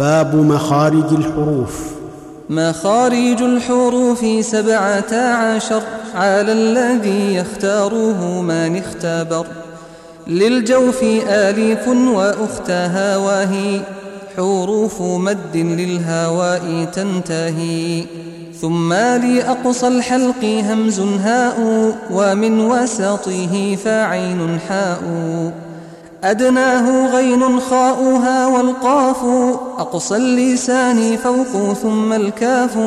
باب مخارج الحروف. مخارج الحروف سبعة عشر على الذي يختاره من اختبر. للجوف آليف وأختها وهي حروف مد للهواء تنتهي. ثم لأقصى الحلق همز هاء ومن وسطه فعين حاء. أدناه غين خاؤها والقاف أقصى اللسان فوق ثم الكاف.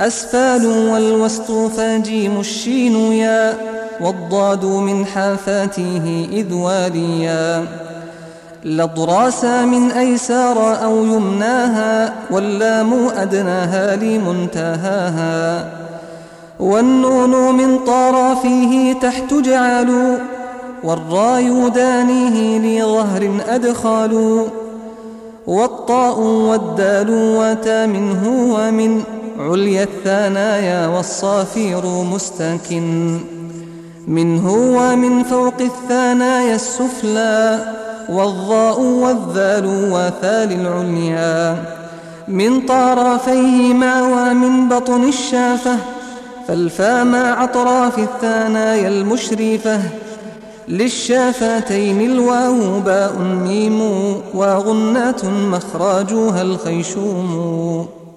أسفال والوسط فجيم الشين يا والضاد من حافاته إذ واليا. لضراس من أيسار أو يمناها واللام أدناها لمنتهاها. والنون من طرفه تحت جعلوا والراي دانيه لظهر أدخال والطاء والدال وتا منه ومن عليا الثنايا والصافير مستكن. منه ومن فوق الثنايا السفلى والضاء والذال وثال العليا. من طرفيهما ومن بطن الشافة فالفا مع أطراف الثنايا المشرفة. للشافتين الواو باء ميم وغنة مخراجها الخيشوم